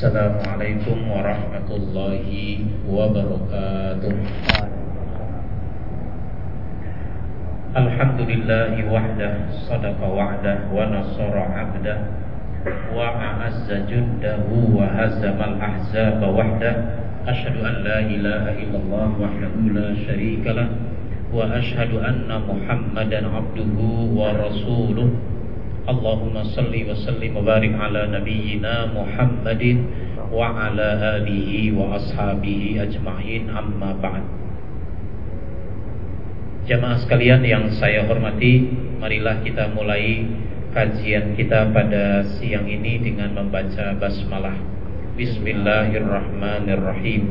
السلام عليكم ورحمة الله وبركاته الحمد لله وحده صدق وعده ونصر عبده وأعز جنده وهزم الأحزاب وحده أشهد أن لا إله إلا الله وحده لا شريك له وأشهد أن محمدا عبده ورسوله اللهم صل وسلم وبارك على نبينا محمد وعلى آله وأصحابه أجمعين أما بعد Jamaah sekalian yang saya hormati Marilah kita mulai kajian kita pada siang ini dengan membaca basmalah Bismillahirrahmanirrahim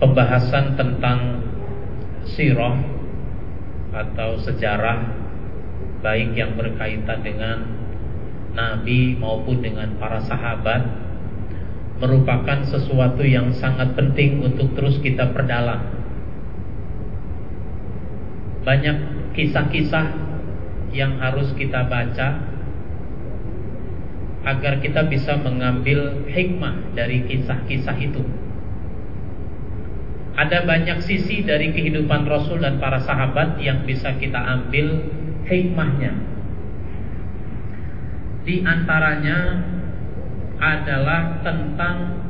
Pembahasan tentang sirah atau sejarah Baik yang berkaitan dengan Nabi maupun dengan para sahabat Merupakan sesuatu yang sangat penting untuk terus kita perdalam Banyak kisah-kisah yang harus kita baca agar kita bisa mengambil hikmah dari kisah-kisah itu. Ada banyak sisi dari kehidupan Rasul dan para sahabat yang bisa kita ambil hikmahnya. Di antaranya adalah tentang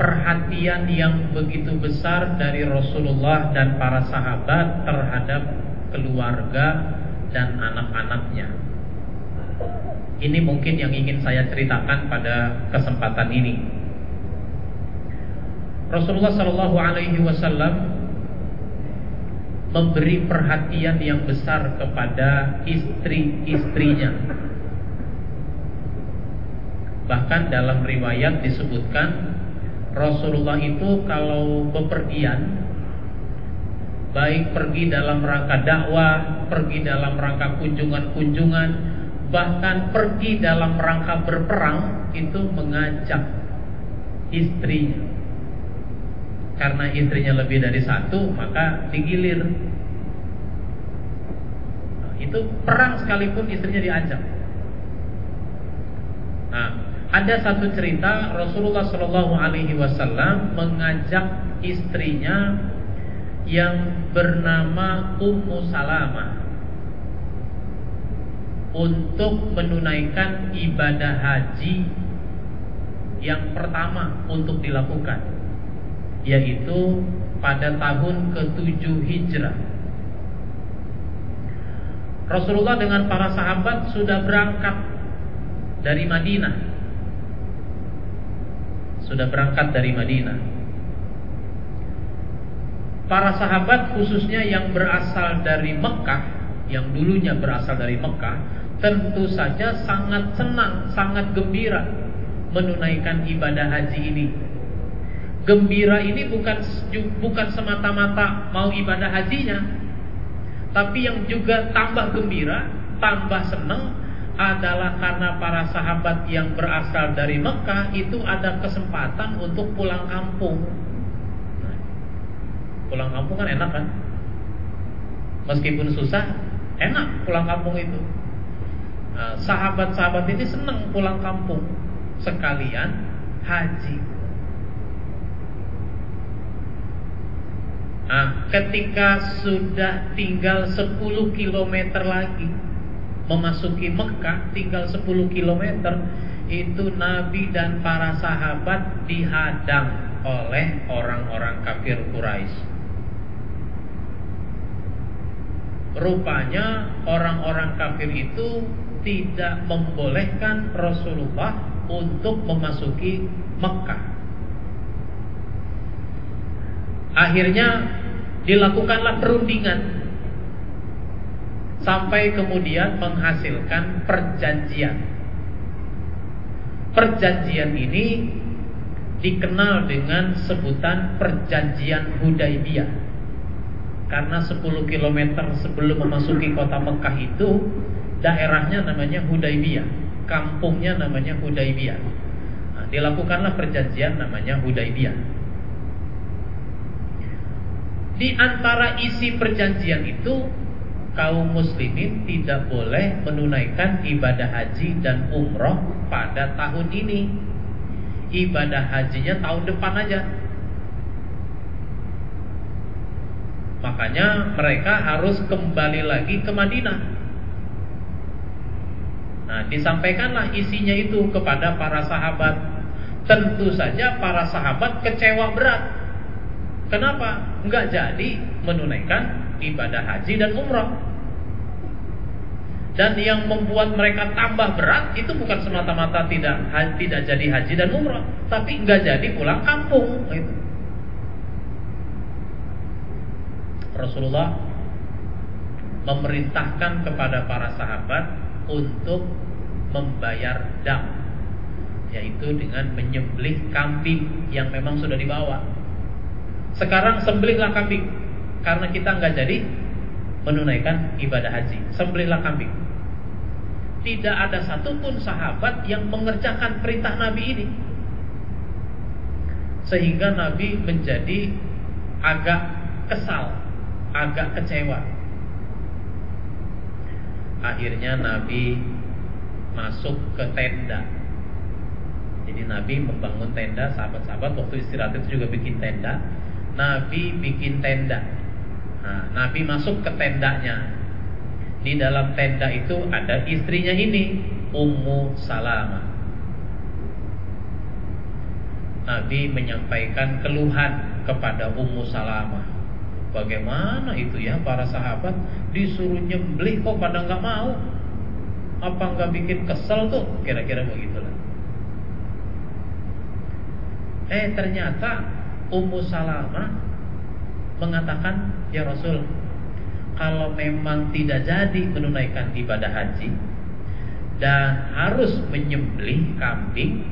perhatian yang begitu besar dari Rasulullah dan para sahabat terhadap keluarga dan anak-anaknya. Ini mungkin yang ingin saya ceritakan pada kesempatan ini. Rasulullah Shallallahu Alaihi Wasallam memberi perhatian yang besar kepada istri-istrinya. Bahkan dalam riwayat disebutkan Rasulullah itu kalau bepergian baik pergi dalam rangka dakwah, pergi dalam rangka kunjungan-kunjungan bahkan pergi dalam rangka berperang itu mengajak istrinya karena istrinya lebih dari satu maka digilir. Nah, itu perang sekalipun istrinya diajak nah ada satu cerita Rasulullah Shallallahu Alaihi Wasallam mengajak istrinya yang bernama Ummu Salamah untuk menunaikan ibadah haji yang pertama untuk dilakukan yaitu pada tahun ke-7 Hijrah. Rasulullah dengan para sahabat sudah berangkat dari Madinah. Sudah berangkat dari Madinah. Para sahabat khususnya yang berasal dari Mekah, yang dulunya berasal dari Mekah, tentu saja sangat senang, sangat gembira menunaikan ibadah haji ini. Gembira ini bukan bukan semata-mata mau ibadah hajinya, tapi yang juga tambah gembira, tambah senang adalah karena para sahabat yang berasal dari Mekah itu ada kesempatan untuk pulang kampung. pulang kampung kan enak kan? Meskipun susah, enak pulang kampung itu. Eh, sahabat-sahabat ini senang pulang kampung sekalian haji. Nah, ketika sudah tinggal 10 km lagi memasuki Mekah, tinggal 10 km, itu Nabi dan para sahabat dihadang oleh orang-orang kafir Quraisy. Rupanya orang-orang kafir itu tidak membolehkan Rasulullah untuk memasuki Mekah. Akhirnya dilakukanlah perundingan sampai kemudian menghasilkan perjanjian. Perjanjian ini dikenal dengan sebutan perjanjian Hudaibiyah. Karena 10 km sebelum memasuki kota Mekah itu daerahnya namanya Hudaibiyah, kampungnya namanya Hudaibiyah. Nah, dilakukanlah perjanjian namanya Hudaibiyah. Di antara isi perjanjian itu kaum muslimin tidak boleh menunaikan ibadah haji dan umroh pada tahun ini. Ibadah hajinya tahun depan aja. Makanya mereka harus kembali lagi ke Madinah. Nah, disampaikanlah isinya itu kepada para sahabat. Tentu saja para sahabat kecewa berat. Kenapa? Enggak jadi menunaikan ibadah haji dan umrah. Dan yang membuat mereka tambah berat itu bukan semata-mata tidak tidak jadi haji dan umrah, tapi enggak jadi pulang kampung. Gitu. Rasulullah memerintahkan kepada para sahabat untuk membayar dam, yaitu dengan menyembelih kambing yang memang sudah dibawa. Sekarang sembelihlah kambing karena kita nggak jadi menunaikan ibadah haji. Sembelihlah kambing. Tidak ada satupun sahabat yang mengerjakan perintah Nabi ini. Sehingga Nabi menjadi agak kesal, agak kecewa. Akhirnya Nabi masuk ke tenda. Jadi Nabi membangun tenda, sahabat-sahabat waktu istirahat itu juga bikin tenda. Nabi bikin tenda Nah, Nabi masuk ke tendanya. Di dalam tenda itu ada istrinya ini, Ummu Salamah. Nabi menyampaikan keluhan kepada Ummu Salamah. Bagaimana itu ya para sahabat disuruh nyembelih kok pada nggak mau? Apa nggak bikin kesel tuh? Kira-kira begitulah. Eh ternyata Ummu Salamah mengatakan, "Ya Rasul, kalau memang tidak jadi menunaikan ibadah haji dan harus menyembelih kambing,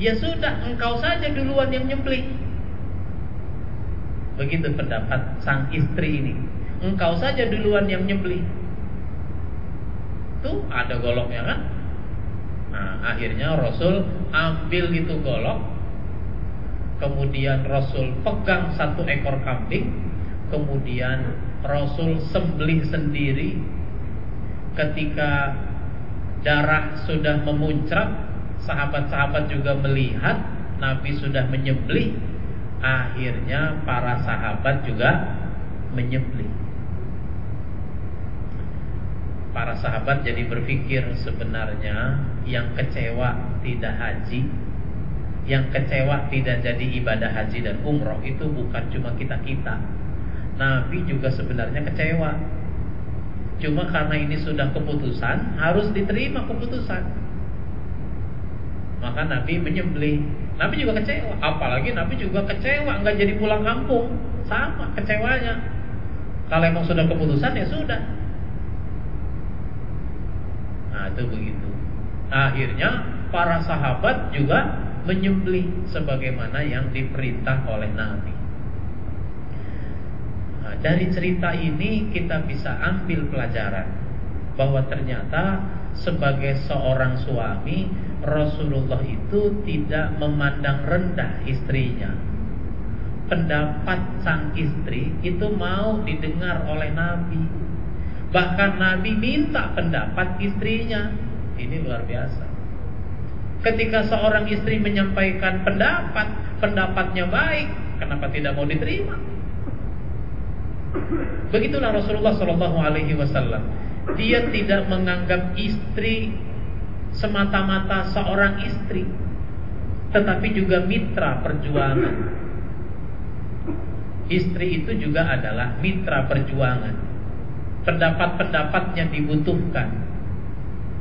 ya sudah engkau saja duluan yang menyembelih." Begitu pendapat sang istri ini. Engkau saja duluan yang menyembelih. Tuh ada goloknya kan? Nah, akhirnya Rasul ambil itu golok Kemudian Rasul pegang satu ekor kambing. Kemudian Rasul sembelih sendiri. Ketika darah sudah memuncrat Sahabat-sahabat juga melihat Nabi sudah menyembelih. Akhirnya para sahabat juga menyembelih. Para sahabat jadi berpikir sebenarnya Yang kecewa tidak haji yang kecewa tidak jadi ibadah haji dan umroh itu bukan cuma kita-kita. Nabi juga sebenarnya kecewa. Cuma karena ini sudah keputusan, harus diterima keputusan. Maka Nabi menyembelih. Nabi juga kecewa. Apalagi Nabi juga kecewa nggak jadi pulang kampung. Sama kecewanya. Kalau emang sudah keputusan ya sudah. Nah itu begitu. Akhirnya para sahabat juga menyembelih sebagaimana yang diperintah oleh Nabi. Nah, dari cerita ini kita bisa ambil pelajaran bahwa ternyata sebagai seorang suami Rasulullah itu tidak memandang rendah istrinya. Pendapat sang istri itu mau didengar oleh Nabi. Bahkan Nabi minta pendapat istrinya. Ini luar biasa. Ketika seorang istri menyampaikan pendapat, pendapatnya baik, kenapa tidak mau diterima? Begitulah Rasulullah Shallallahu Alaihi Wasallam. Dia tidak menganggap istri semata-mata seorang istri, tetapi juga mitra perjuangan. Istri itu juga adalah mitra perjuangan. Pendapat-pendapatnya dibutuhkan,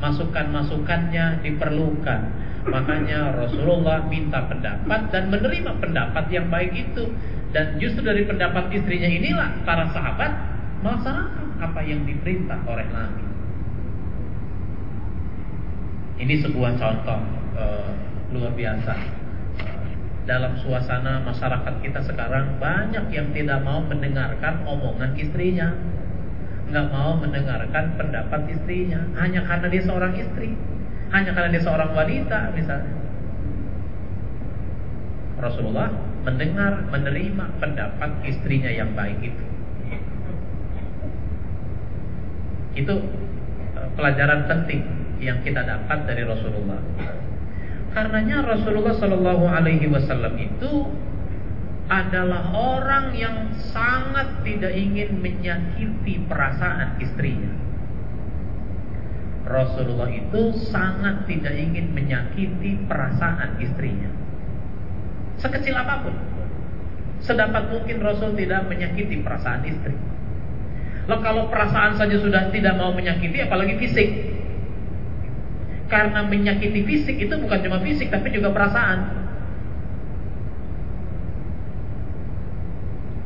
masukan-masukannya diperlukan Makanya Rasulullah minta pendapat dan menerima pendapat yang baik itu. Dan justru dari pendapat istrinya inilah para sahabat melaksanakan apa yang diperintah oleh Nabi. Ini sebuah contoh uh, luar biasa. dalam suasana masyarakat kita sekarang banyak yang tidak mau mendengarkan omongan istrinya, nggak mau mendengarkan pendapat istrinya, hanya karena dia seorang istri hanya karena dia seorang wanita misalnya. Rasulullah mendengar, menerima pendapat istrinya yang baik itu. Itu eh, pelajaran penting yang kita dapat dari Rasulullah. Karenanya Rasulullah Shallallahu Alaihi Wasallam itu adalah orang yang sangat tidak ingin menyakiti perasaan istrinya. Rasulullah itu sangat tidak ingin menyakiti perasaan istrinya. Sekecil apa pun. Sedapat mungkin Rasul tidak menyakiti perasaan istri. Loh kalau perasaan saja sudah tidak mau menyakiti apalagi fisik. Karena menyakiti fisik itu bukan cuma fisik tapi juga perasaan.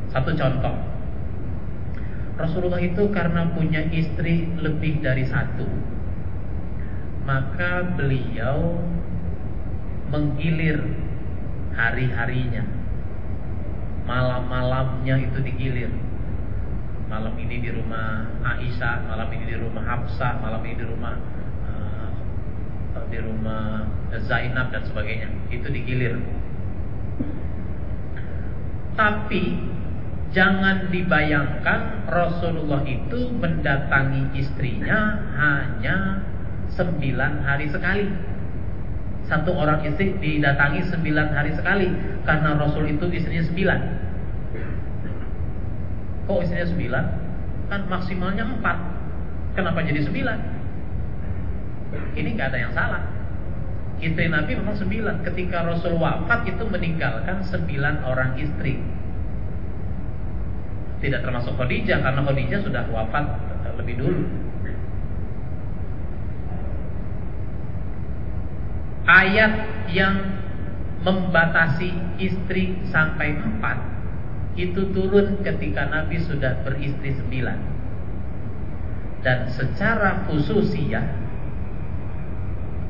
Satu contoh. Rasulullah itu karena punya istri lebih dari satu. Maka beliau menggilir hari-harinya. Malam-malamnya itu digilir malam ini di rumah Aisyah, malam ini di rumah Hafsah, malam ini di rumah di rumah Zainab dan sebagainya. Itu digilir. Tapi jangan dibayangkan Rasulullah itu mendatangi istrinya hanya sembilan hari sekali. Satu orang istri didatangi sembilan hari sekali karena Rasul itu istrinya sembilan. Kok istrinya sembilan? Kan maksimalnya empat. Kenapa jadi sembilan? Ini nggak ada yang salah. Istri Nabi memang sembilan. Ketika Rasul wafat itu meninggalkan sembilan orang istri. Tidak termasuk Khadijah karena Khadijah sudah wafat lebih dulu. Ayat yang membatasi istri sampai empat itu turun ketika Nabi sudah beristri sembilan. Dan secara khususiyah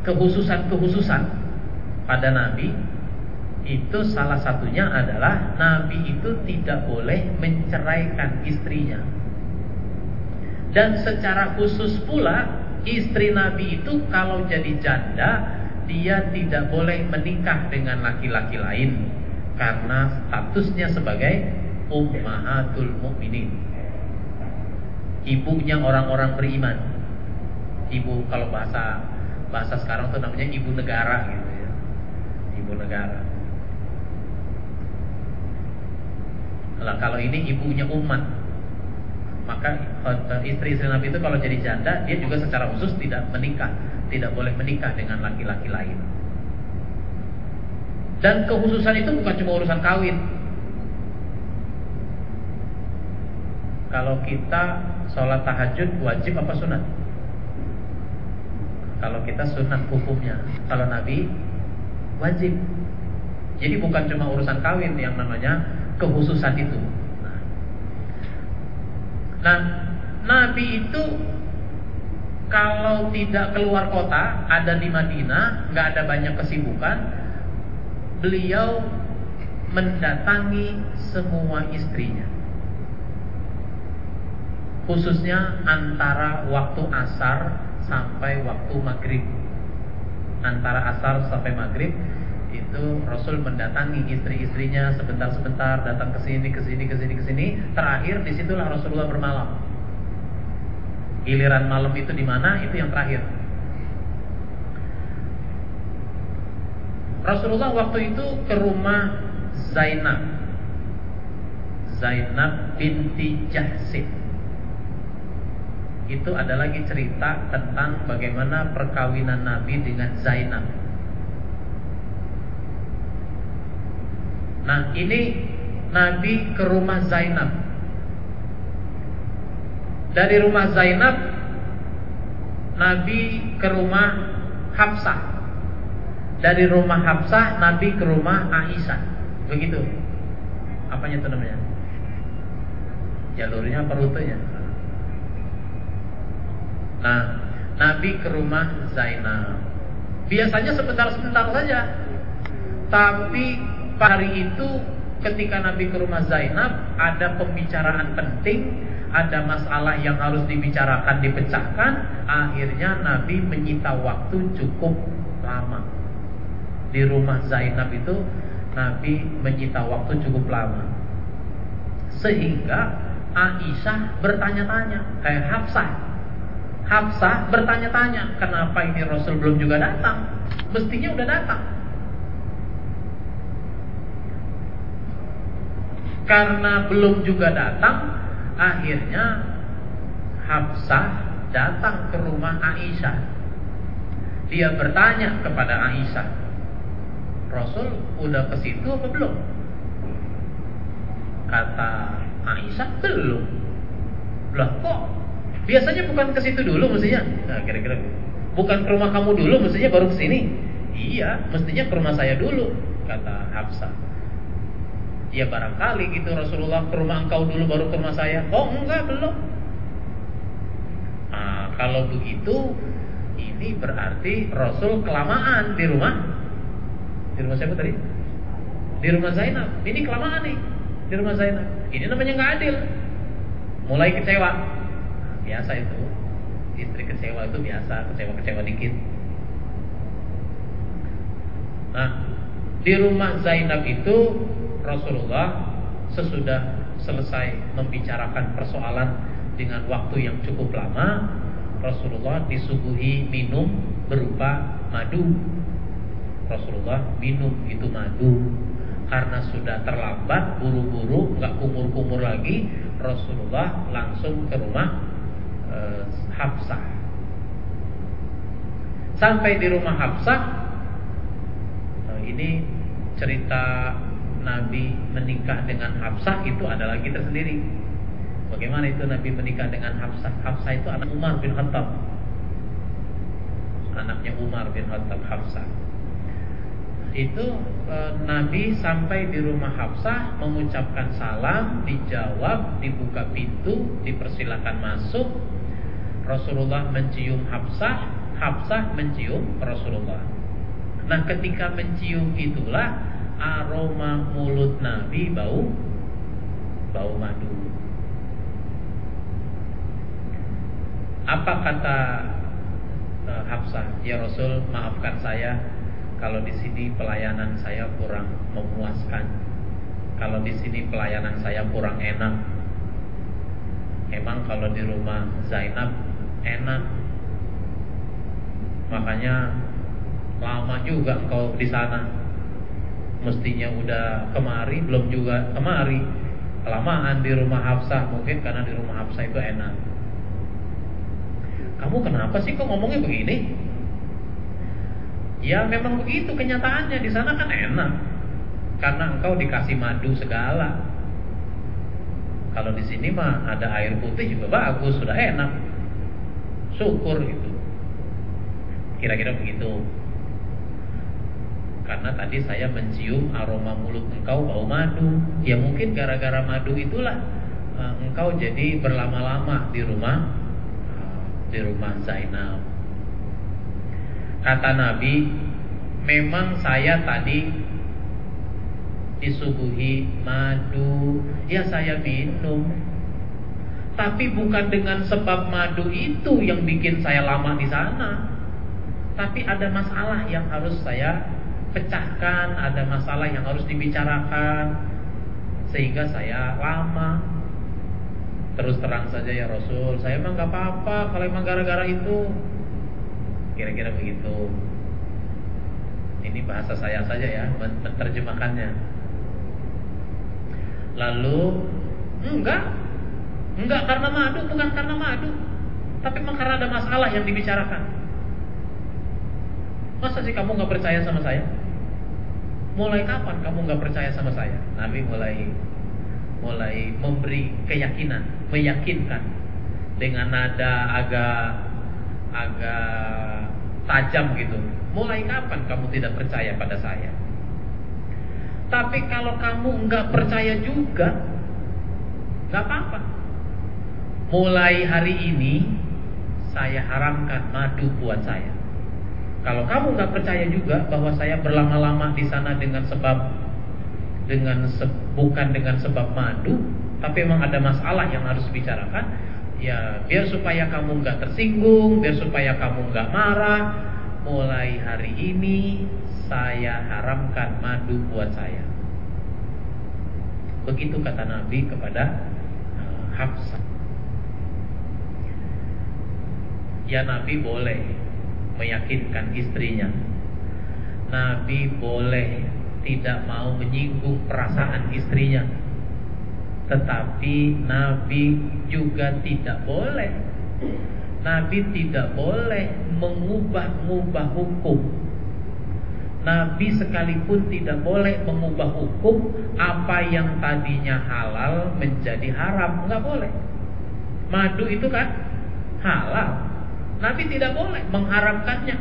kehususan-kehususan pada Nabi itu salah satunya adalah Nabi itu tidak boleh menceraikan istrinya. Dan secara khusus pula istri Nabi itu kalau jadi janda dia tidak boleh menikah dengan laki-laki lain karena statusnya sebagai ummahatul mukminin. Ibunya orang-orang beriman. Ibu kalau bahasa bahasa sekarang tuh namanya ibu negara gitu ya ibu negara Nah, kalau ini ibunya umat maka istri-istri Nabi itu kalau jadi janda dia juga secara khusus tidak menikah tidak boleh menikah dengan laki-laki lain dan kekhususan itu bukan cuma urusan kawin kalau kita sholat tahajud wajib apa sunat kalau kita sunat hukumnya. Kalau Nabi wajib. Jadi bukan cuma urusan kawin yang namanya kehususan itu. Nah, Nabi itu kalau tidak keluar kota, ada di Madinah, nggak ada banyak kesibukan, beliau mendatangi semua istrinya. Khususnya antara waktu asar sampai waktu maghrib. Antara asar sampai maghrib itu Rasul mendatangi istri-istrinya sebentar-sebentar datang ke sini ke sini ke sini ke sini. Terakhir di situlah Rasulullah bermalam giliran malam itu di mana itu yang terakhir Rasulullah waktu itu ke rumah Zainab Zainab binti Jahsin itu ada lagi cerita tentang bagaimana perkawinan Nabi dengan Zainab. Nah, ini Nabi ke rumah Zainab. Dari rumah Zainab Nabi ke rumah Hafsah. Dari rumah Hafsah Nabi ke rumah Aisyah. Begitu. Apanya itu namanya? Jalurnya apa rutenya? Nah, Nabi ke rumah Zainab. Biasanya sebentar-sebentar saja. Tapi hari itu ketika Nabi ke rumah Zainab ada pembicaraan penting, ada masalah yang harus dibicarakan, dipecahkan, akhirnya Nabi menyita waktu cukup lama. Di rumah Zainab itu Nabi menyita waktu cukup lama. Sehingga Aisyah bertanya-tanya, kayak Hafsah Hafsah bertanya-tanya, kenapa ini Rasul belum juga datang? Mestinya udah datang. Karena belum juga datang, akhirnya Hafsah datang ke rumah Aisyah. Dia bertanya kepada Aisyah, Rasul udah ke situ apa belum? Kata Aisyah belum. Lah kok Biasanya bukan ke situ dulu mestinya. Nah, kira-kira bukan ke rumah kamu dulu mestinya baru ke sini. Iya, mestinya ke rumah saya dulu, kata Hafsah. Ya barangkali gitu Rasulullah ke rumah engkau dulu baru ke rumah saya. Oh enggak belum. Nah, kalau begitu ini berarti Rasul kelamaan di rumah. Di rumah siapa tadi? Di rumah Zainab. Ini kelamaan nih di rumah Zainab. Ini namanya nggak adil. Mulai kecewa biasa itu istri kecewa itu biasa kecewa-kecewa dikit nah di rumah Zainab itu Rasulullah sesudah selesai membicarakan persoalan dengan waktu yang cukup lama Rasulullah disuguhi minum berupa madu Rasulullah minum itu madu karena sudah terlambat buru-buru nggak kumur-kumur lagi Rasulullah langsung ke rumah uh, Hafsah. Sampai di rumah Hafsah, uh, ini cerita Nabi menikah dengan Hafsah itu adalah kita sendiri. Bagaimana itu Nabi menikah dengan Hafsah? Hafsah itu anak Umar bin Khattab. Anaknya Umar bin Khattab Hafsah. Itu e, Nabi sampai di rumah Hafsah mengucapkan salam, dijawab, dibuka pintu, dipersilakan masuk, Rasulullah mencium Hafsah, Hafsah mencium Rasulullah. Nah, ketika mencium itulah aroma mulut Nabi bau bau madu. Apa kata uh, Hafsah? Ya Rasul, maafkan saya kalau di sini pelayanan saya kurang memuaskan. Kalau di sini pelayanan saya kurang enak. Emang kalau di rumah Zainab enak makanya lama juga engkau di sana mestinya udah kemari belum juga kemari. Kelamaan di rumah Hafsah mungkin karena di rumah Hafsah itu enak. Kamu kenapa sih kok ngomongnya begini? Ya memang begitu kenyataannya. Di sana kan enak. Karena engkau dikasih madu segala. Kalau di sini mah ada air putih juga bagus sudah enak. Syukur itu. Kira-kira begitu karena tadi saya mencium aroma mulut engkau bau madu. Ya mungkin gara-gara madu itulah uh, engkau jadi berlama-lama di rumah uh, di rumah Zainab kata Nabi memang saya tadi disuguhi madu. Ya saya minum. Tapi bukan dengan sebab madu itu yang bikin saya lama di sana. Tapi ada masalah yang harus saya pecahkan, ada masalah yang harus dibicarakan sehingga saya lama. Terus terang saja ya Rasul, saya emang gak apa-apa kalau emang gara-gara itu. Kira-kira begitu. Ini bahasa saya saja ya, menerjemahkannya. Lalu enggak, Enggak karena madu, bukan karena madu. Tapi memang karena ada masalah yang dibicarakan. Masa sih kamu nggak percaya sama saya? Mulai kapan kamu nggak percaya sama saya? Nabi mulai mulai memberi keyakinan, meyakinkan dengan nada agak agak tajam gitu. Mulai kapan kamu tidak percaya pada saya? Tapi kalau kamu nggak percaya juga, nggak apa-apa mulai hari ini saya haramkan madu buat saya. Kalau kamu nggak percaya juga bahwa saya berlama-lama di sana dengan sebab dengan se, bukan dengan sebab madu, tapi memang ada masalah yang harus dibicarakan, ya biar supaya kamu nggak tersinggung, biar supaya kamu nggak marah, mulai hari ini saya haramkan madu buat saya. Begitu kata Nabi kepada uh, Hafsah. Ya Nabi boleh meyakinkan istrinya. Nabi boleh tidak mau menyinggung perasaan istrinya. Tetapi Nabi juga tidak boleh. Nabi tidak boleh mengubah-ubah hukum. Nabi sekalipun tidak boleh mengubah hukum Apa yang tadinya halal menjadi haram. Nggak boleh. Madu itu kan halal Nabi tidak boleh mengharamkannya.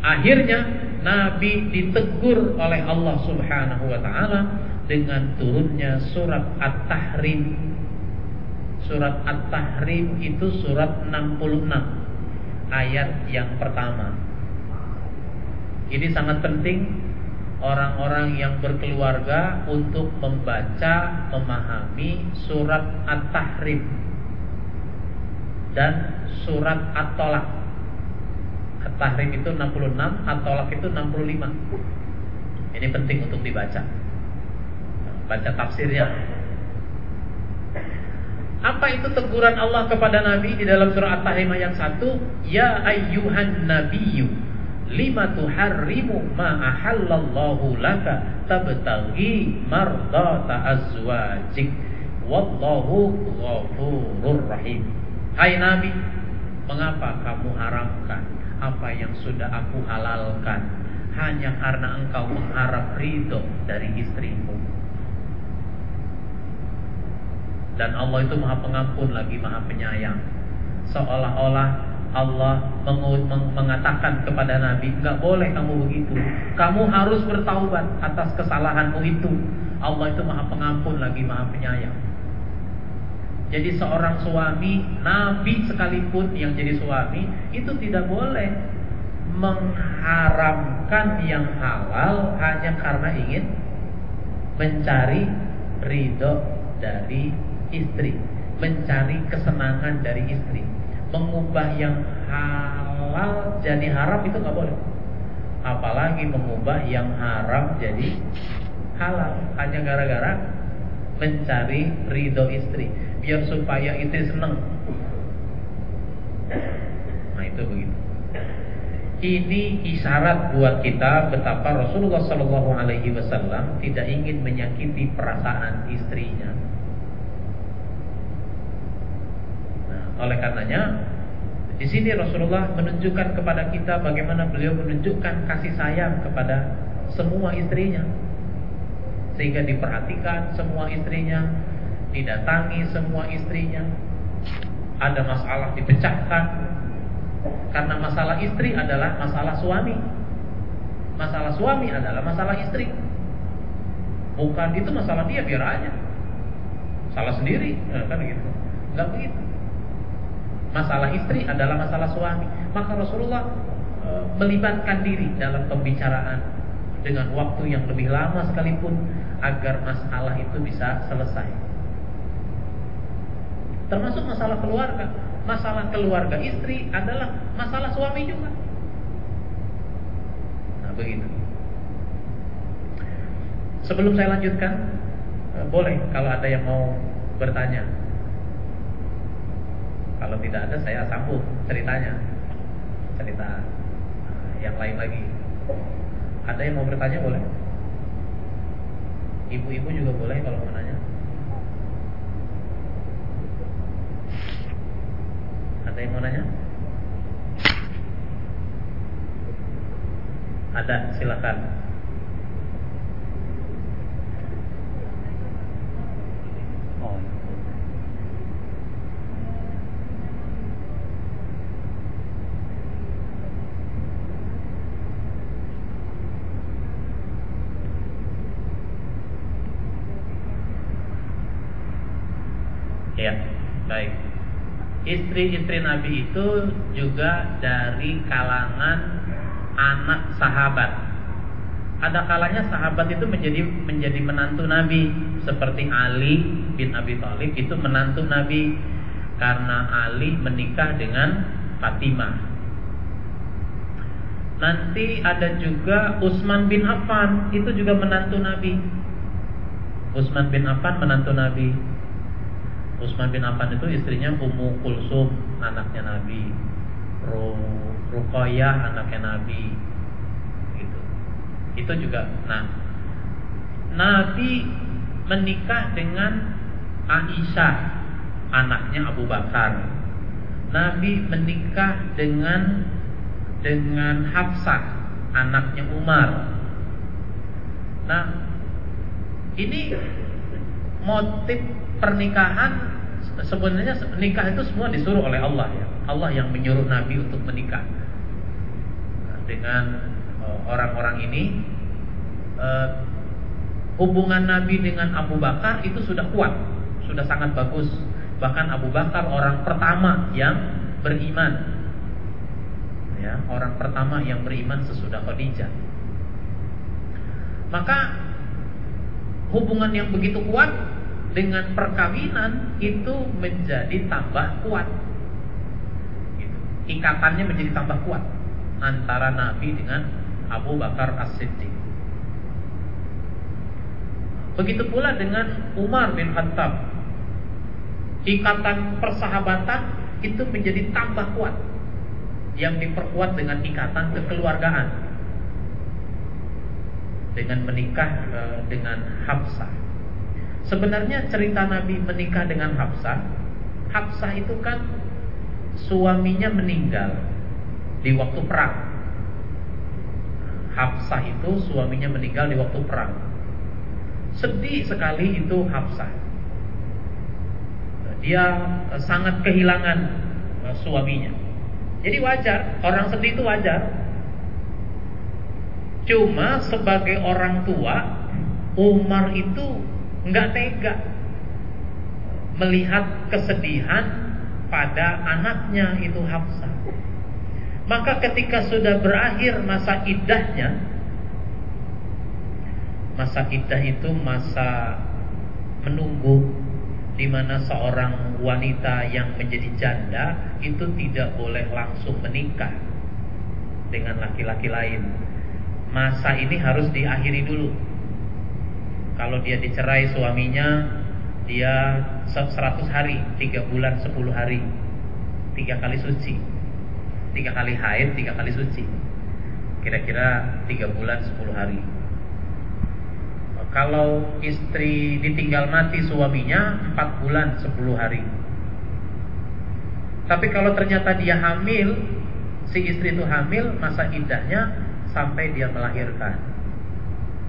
Akhirnya Nabi ditegur oleh Allah Subhanahu wa taala dengan turunnya surat At-Tahrim. Surat At-Tahrim itu surat 66 ayat yang pertama. Ini sangat penting orang-orang yang berkeluarga untuk membaca, memahami surat At-Tahrim dan surat At-Tolak. At-Tahrim itu 66, At-Tolak itu 65. Ini penting untuk dibaca. Baca tafsirnya. Apa itu teguran Allah kepada Nabi di dalam surah At-Tahrim ayat 1? Ya ayyuhan nabiyyu lima tuharrimu ma ahallallahu laka tabtaghi mardata azwajik wallahu ghafurur rahim Hai Nabi, mengapa kamu haramkan apa yang sudah aku halalkan hanya karena engkau mengharap ridho dari istrimu? Dan Allah itu maha pengampun lagi maha penyayang. Seolah-olah Allah mengatakan kepada Nabi, enggak boleh kamu begitu. Kamu harus bertaubat atas kesalahanmu itu. Allah itu maha pengampun lagi maha penyayang. Jadi seorang suami, nabi sekalipun yang jadi suami itu tidak boleh mengharamkan yang halal hanya karena ingin mencari ridho dari istri, mencari kesenangan dari istri. Mengubah yang halal jadi haram itu nggak boleh. Apalagi mengubah yang haram jadi halal hanya gara-gara mencari ridho istri biar supaya itu senang. Nah itu begitu. Ini isyarat buat kita betapa Rasulullah Shallallahu Alaihi Wasallam tidak ingin menyakiti perasaan istrinya. Nah, oleh karenanya di sini Rasulullah menunjukkan kepada kita bagaimana beliau menunjukkan kasih sayang kepada semua istrinya, sehingga diperhatikan semua istrinya, didatangi semua istrinya. Ada masalah dipecahkan karena masalah istri adalah masalah suami. Masalah suami adalah masalah istri. Bukan itu masalah dia biar aja. Salah sendiri, ya, kan gitu. Enggak begitu. Masalah istri adalah masalah suami. Maka Rasulullah e, melibatkan diri dalam pembicaraan dengan waktu yang lebih lama sekalipun agar masalah itu bisa selesai. Termasuk masalah keluarga. Masalah keluarga istri adalah masalah suami juga. Nah, begitu. Sebelum saya lanjutkan, eh, boleh kalau ada yang mau bertanya. Kalau tidak ada, saya sambung ceritanya. Cerita eh, yang lain lagi. Ada yang mau bertanya boleh? Ibu-ibu juga boleh kalau mau nanya. Ada yang mau nanya? Ada, silakan. Oh. Ya, baik istri-istri Nabi itu juga dari kalangan anak sahabat. Ada kalanya sahabat itu menjadi menjadi menantu Nabi seperti Ali bin Abi Thalib itu menantu Nabi karena Ali menikah dengan Fatimah. Nanti ada juga Utsman bin Affan itu juga menantu Nabi. Utsman bin Affan menantu Nabi. Utsman bin Affan itu istrinya Ummu Kulsum, anaknya Nabi. Ruqayyah anaknya Nabi. Gitu. Itu juga. Nah, Nabi menikah dengan Aisyah, anaknya Abu Bakar. Nabi menikah dengan dengan Hafsah, anaknya Umar. Nah, ini motif pernikahan sebenarnya nikah itu semua disuruh oleh Allah ya. Allah yang menyuruh Nabi untuk menikah dengan eh, orang-orang ini. Eh, hubungan Nabi dengan Abu Bakar itu sudah kuat, sudah sangat bagus. Bahkan Abu Bakar orang pertama yang beriman. Ya, orang pertama yang beriman sesudah Khadijah. Maka hubungan yang begitu kuat dengan perkawinan itu menjadi tambah kuat. Gitu. Ikatannya menjadi tambah kuat antara Nabi dengan Abu Bakar As-Siddiq. Begitu pula dengan Umar bin Khattab. Ikatan persahabatan itu menjadi tambah kuat yang diperkuat dengan ikatan kekeluargaan dengan menikah eh, dengan Hafsah Sebenarnya cerita Nabi menikah dengan Hafsah. Hafsah itu kan suaminya meninggal di waktu perang. Hafsah itu suaminya meninggal di waktu perang. Sedih sekali itu Hafsah. Dia eh, sangat kehilangan eh, suaminya. Jadi wajar, orang sedih itu wajar. Cuma sebagai orang tua Umar itu nggak tega melihat kesedihan pada anaknya itu Hafsah. Maka ketika sudah berakhir masa iddahnya, masa iddah itu masa menunggu di mana seorang wanita yang menjadi janda itu tidak boleh langsung menikah dengan laki-laki lain. Masa ini harus diakhiri dulu kalau dia dicerai suaminya Dia 100 hari 3 bulan 10 hari. 3 kali suci. 3 kali haid 3 kali suci. Kira-kira 3 bulan 10 hari. Kalau istri ditinggal mati suaminya 4 bulan 10 hari. Tapi kalau ternyata dia hamil Si istri itu hamil Masa idahnya sampai dia melahirkan.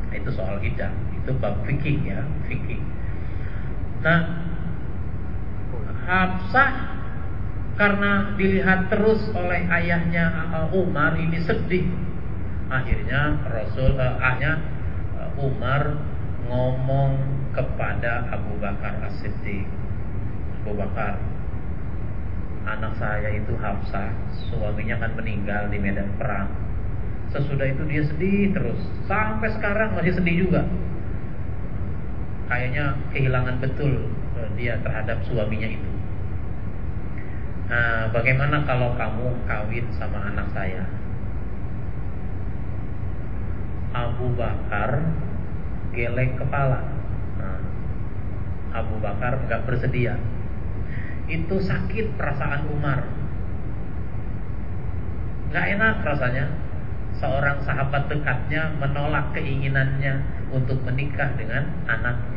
Itu soal idah itu bab fikih ya, fikih. Nah, Hafsah karena dilihat terus oleh ayahnya uh, Umar ini sedih. Akhirnya Rasul uh, ahnya uh, Umar ngomong kepada Abu Bakar As-Siddiq. Abu Bakar, anak saya itu Hafsah, suaminya kan meninggal di medan perang. Sesudah itu dia sedih terus, sampai sekarang masih sedih juga kayaknya kehilangan betul eh, dia terhadap suaminya itu. Nah, bagaimana kalau kamu kawin sama anak saya? Abu Bakar geleng kepala. Nah, Abu Bakar nggak bersedia. Itu sakit perasaan Umar. Nggak enak rasanya seorang sahabat dekatnya menolak keinginannya untuk menikah dengan anaknya.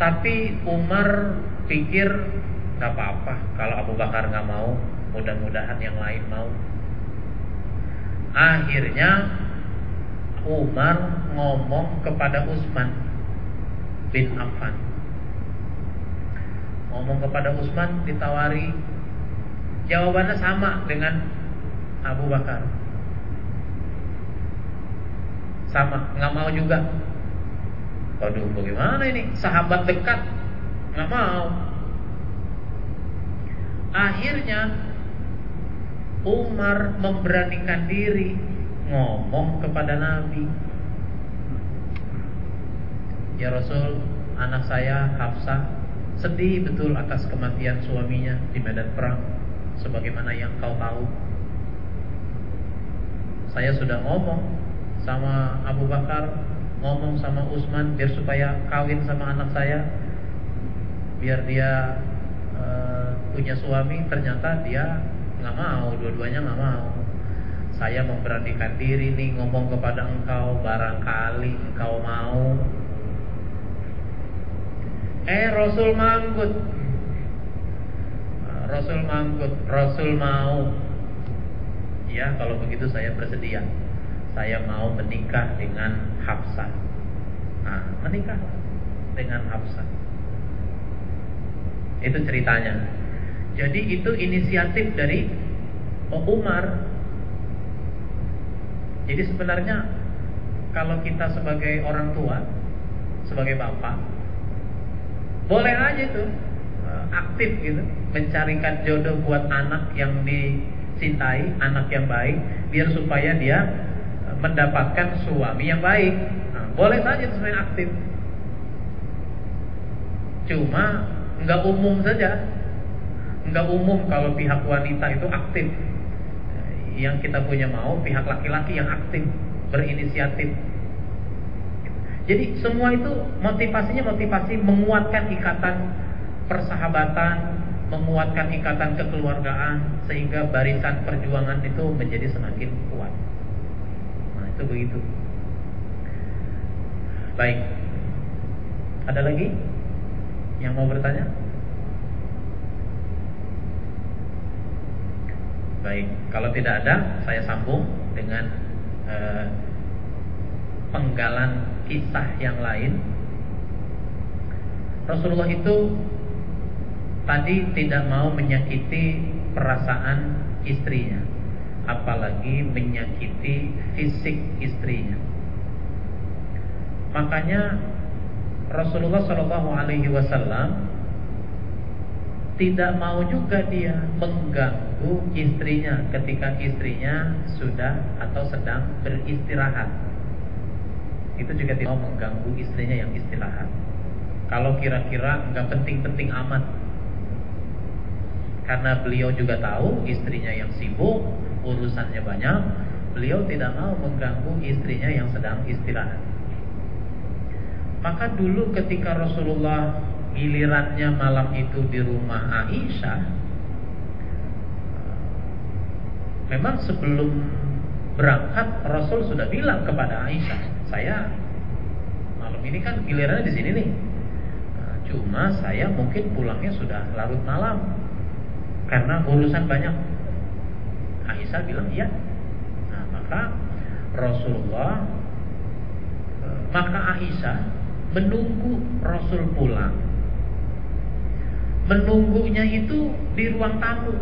Tapi Umar pikir nggak apa-apa kalau Abu Bakar nggak mau, mudah-mudahan yang lain mau. Akhirnya Umar ngomong kepada Utsman bin Affan. Ngomong kepada Utsman ditawari jawabannya sama dengan Abu Bakar sama nggak mau juga waduh bagaimana ini? Sahabat dekat. Nggak mau. Akhirnya Umar memberanikan diri ngomong kepada Nabi. Ya Rasul anak saya Hafsah sedih betul atas kematian suaminya di medan perang. Sebagaimana yang kau tahu. Saya sudah ngomong sama Abu Bakar ngomong sama Utsman biar supaya kawin sama anak saya. Biar dia uh, punya suami ternyata dia nggak mau dua-duanya nggak mau. Saya memberanikan diri nih ngomong kepada engkau barangkali engkau mau. Eh Rasul manggut. Rasul manggut Rasul mau. Ya kalau begitu saya bersedia. Saya mau menikah dengan Hafsah nah, menikah dengan Hafsah itu ceritanya. Jadi itu inisiatif dari Umar. Jadi sebenarnya kalau kita sebagai orang tua sebagai bapak boleh aja itu eh, aktif gitu mencarikan jodoh buat anak yang dicintai, anak yang baik, biar supaya dia mendapatkan suami yang baik. Nah, boleh saja sebenarnya aktif. Cuma nggak umum saja, nggak umum kalau pihak wanita itu aktif. Yang kita punya mau pihak laki-laki yang aktif, berinisiatif. Jadi semua itu motivasinya motivasi menguatkan ikatan persahabatan, menguatkan ikatan kekeluargaan sehingga barisan perjuangan itu menjadi semakin kuat. Itu begitu. Baik. Ada lagi yang mau bertanya? Baik, kalau tidak ada, saya sambung dengan eh, penggalan kisah yang lain. Rasulullah itu tadi tidak mau menyakiti perasaan istrinya, apalagi menyakiti fisik istrinya. Makanya Rasulullah Shallallahu Alaihi Wasallam tidak mau juga dia mengganggu istrinya ketika istrinya sudah atau sedang beristirahat. Itu juga tidak mau mengganggu istrinya yang istirahat. Kalau kira-kira nggak penting-penting amat karena beliau juga tahu istrinya yang sibuk, urusannya banyak, beliau tidak mau mengganggu istrinya yang sedang istirahat. Maka dulu ketika Rasulullah gilirannya malam itu di rumah Aisyah, memang sebelum berangkat Rasul sudah bilang kepada Aisyah, saya malam ini kan gilirannya di sini nih. Nah, cuma saya mungkin pulangnya sudah larut malam karena urusan banyak. Aisyah bilang iya. Nah, maka Rasulullah eh, maka Aisyah menunggu Rasul pulang. Menunggunya itu di ruang tamu.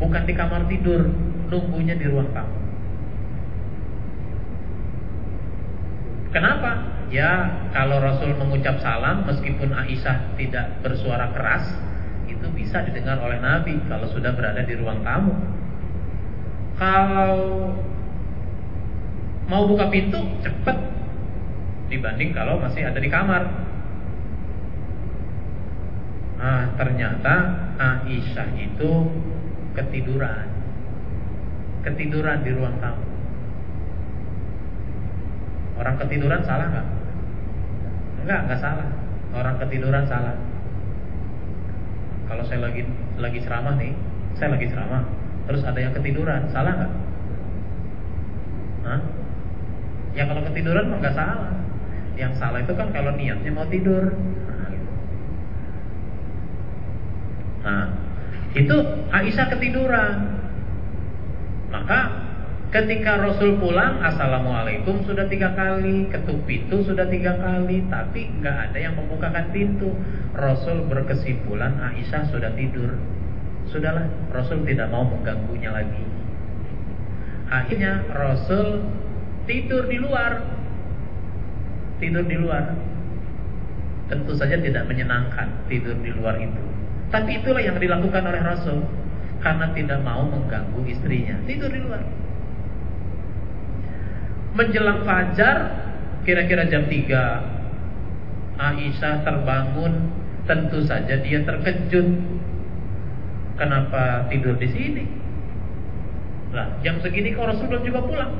Bukan di kamar tidur, nunggunya di ruang tamu. Kenapa? Ya, kalau Rasul mengucap salam meskipun Aisyah tidak bersuara keras, itu bisa didengar oleh Nabi kalau sudah berada di ruang tamu. Kalau mau buka pintu cepat dibanding kalau masih ada di kamar. Nah, ternyata Aisyah itu ketiduran. Ketiduran di ruang tamu. Orang ketiduran salah nggak? Enggak, nggak salah. Orang ketiduran salah. Kalau saya lagi lagi ceramah nih, saya lagi ceramah, terus ada yang ketiduran, salah nggak? Hah? Ya kalau ketiduran mah nggak salah. Yang salah itu kan kalau niatnya mau tidur. Nah, gitu. nah itu Aisyah ketiduran. Maka Ketika Rasul pulang, Assalamualaikum sudah tiga kali, ketuk pintu sudah tiga kali, tapi nggak ada yang membukakan pintu. Rasul berkesimpulan Aisyah sudah tidur. Sudahlah, Rasul tidak mau mengganggunya lagi. Akhirnya Rasul tidur di luar. Tidur di luar. Tentu saja tidak menyenangkan tidur di luar itu. Tapi itulah yang dilakukan oleh Rasul karena tidak mau mengganggu istrinya. Tidur di luar menjelang fajar kira-kira jam 3 Aisyah terbangun tentu saja dia terkejut kenapa tidur di sini lah jam segini kok Rasul belum juga pulang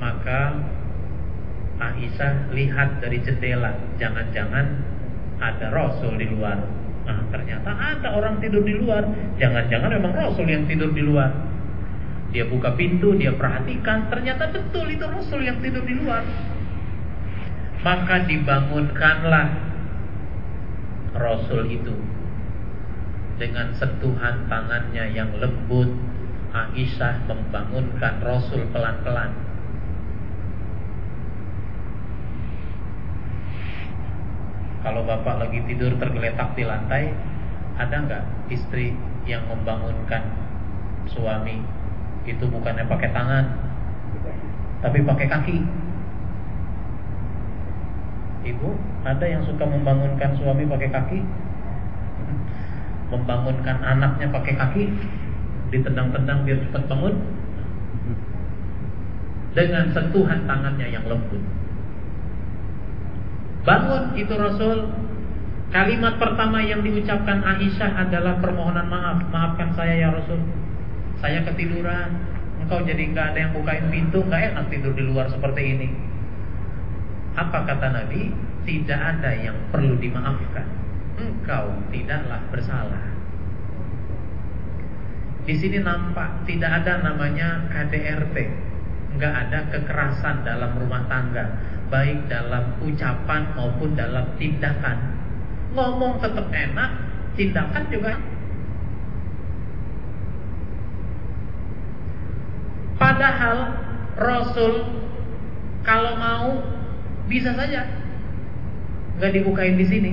maka Aisyah lihat dari jendela jangan-jangan ada Rasul di luar. Nah, ternyata ada orang tidur di luar. Jangan-jangan memang Rasul yang tidur di luar. Dia buka pintu, dia perhatikan, ternyata betul itu Rasul yang tidur di luar. Maka dibangunkanlah Rasul itu dengan sentuhan tangannya yang lembut. Aisyah membangunkan Rasul pelan-pelan. Kalau bapak lagi tidur tergeletak di lantai, ada nggak istri yang membangunkan suami? Itu bukannya pakai tangan, tapi pakai kaki. Ibu, ada yang suka membangunkan suami pakai kaki? Membangunkan anaknya pakai kaki? Ditendang-tendang biar cepat bangun? Dengan sentuhan tangannya yang lembut. Bangun itu Rasul Kalimat pertama yang diucapkan Aisyah adalah permohonan maaf Maafkan saya ya Rasul Saya ketiduran Engkau jadi nggak ada yang bukain pintu nggak enak tidur di luar seperti ini Apa kata Nabi? Tidak ada yang perlu dimaafkan Engkau tidaklah bersalah Di sini nampak tidak ada namanya KDRT nggak ada kekerasan dalam rumah tangga baik dalam ucapan maupun dalam tindakan. Ngomong tetap enak, tindakan juga. Padahal Rasul kalau mau bisa saja nggak dibukain di sini,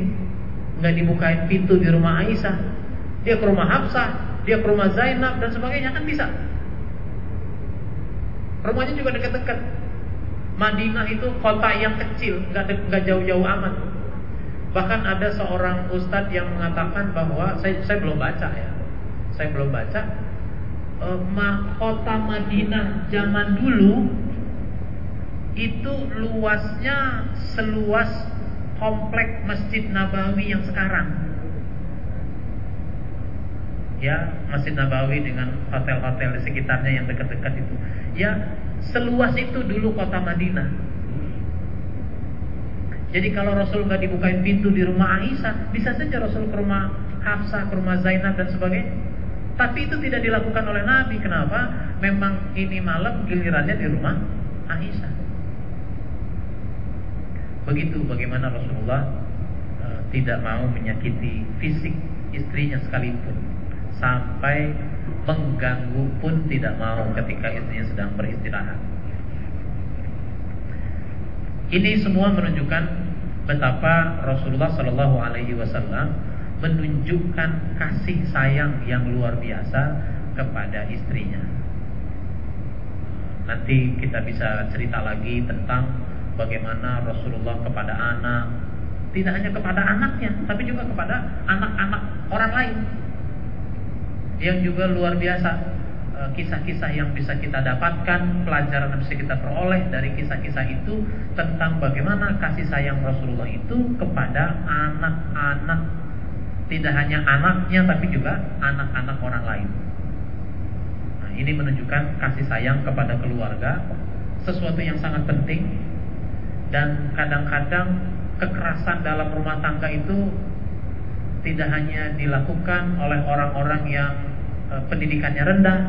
nggak dibukain pintu di rumah Aisyah, dia ke rumah Hafsah, dia ke rumah Zainab dan sebagainya kan bisa. Rumahnya juga dekat-dekat. Madinah itu kota yang kecil, nggak jauh-jauh amat. Bahkan ada seorang ustadz yang mengatakan bahwa saya, saya belum baca ya, saya belum baca. Eh, kota Madinah zaman dulu itu luasnya seluas komplek Masjid Nabawi yang sekarang. Ya, Masjid Nabawi dengan hotel-hotel di sekitarnya yang dekat-dekat itu. Ya, Seluas itu dulu kota Madinah. Jadi kalau Rasul nggak dibukain pintu di rumah Aisyah, bisa saja Rasul ke rumah Hafsah, ke rumah Zainab dan sebagainya. Tapi itu tidak dilakukan oleh Nabi. Kenapa? Memang ini malam gilirannya di rumah Aisyah. Begitu bagaimana Rasulullah e, tidak mau menyakiti fisik istrinya sekalipun sampai mengganggu pun tidak mau ketika istrinya sedang beristirahat. Ini semua menunjukkan betapa Rasulullah Shallallahu Alaihi Wasallam menunjukkan kasih sayang yang luar biasa kepada istrinya. Nanti kita bisa cerita lagi tentang bagaimana Rasulullah kepada anak, tidak hanya kepada anaknya, tapi juga kepada anak-anak orang lain. Yang juga luar biasa eh, kisah-kisah yang bisa kita dapatkan, pelajaran yang bisa kita peroleh dari kisah-kisah itu tentang bagaimana kasih sayang Rasulullah itu kepada anak-anak, tidak hanya anaknya tapi juga anak-anak orang lain. Nah, ini menunjukkan kasih sayang kepada keluarga, sesuatu yang sangat penting dan kadang-kadang kekerasan dalam rumah tangga itu tidak hanya dilakukan oleh orang-orang yang Eh, pendidikannya rendah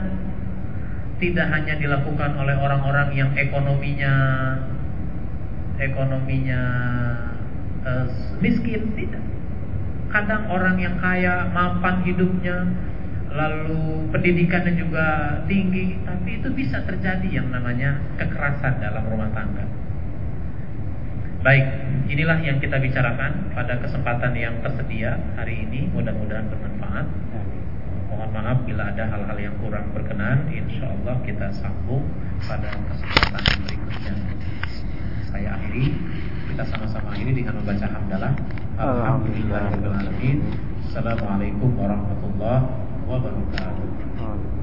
tidak hanya dilakukan oleh orang-orang yang ekonominya ekonominya uh, miskin tidak. Kadang orang yang kaya mapan hidupnya lalu pendidikannya juga tinggi tapi itu bisa terjadi yang namanya kekerasan dalam rumah tangga baik inilah yang kita bicarakan pada kesempatan yang tersedia hari ini. Mudah-mudahan bermanfaat. Mohon maaf bila ada hal-hal yang kurang berkenan. Insya Allah kita sambung pada kesempatan berikutnya. Saya akhiri. Kita sama-sama akhiri dengan membaca hamdalah. Alhamdulillahirrahmanirrahim Assalamualaikum warahmatullahi wabarakatuh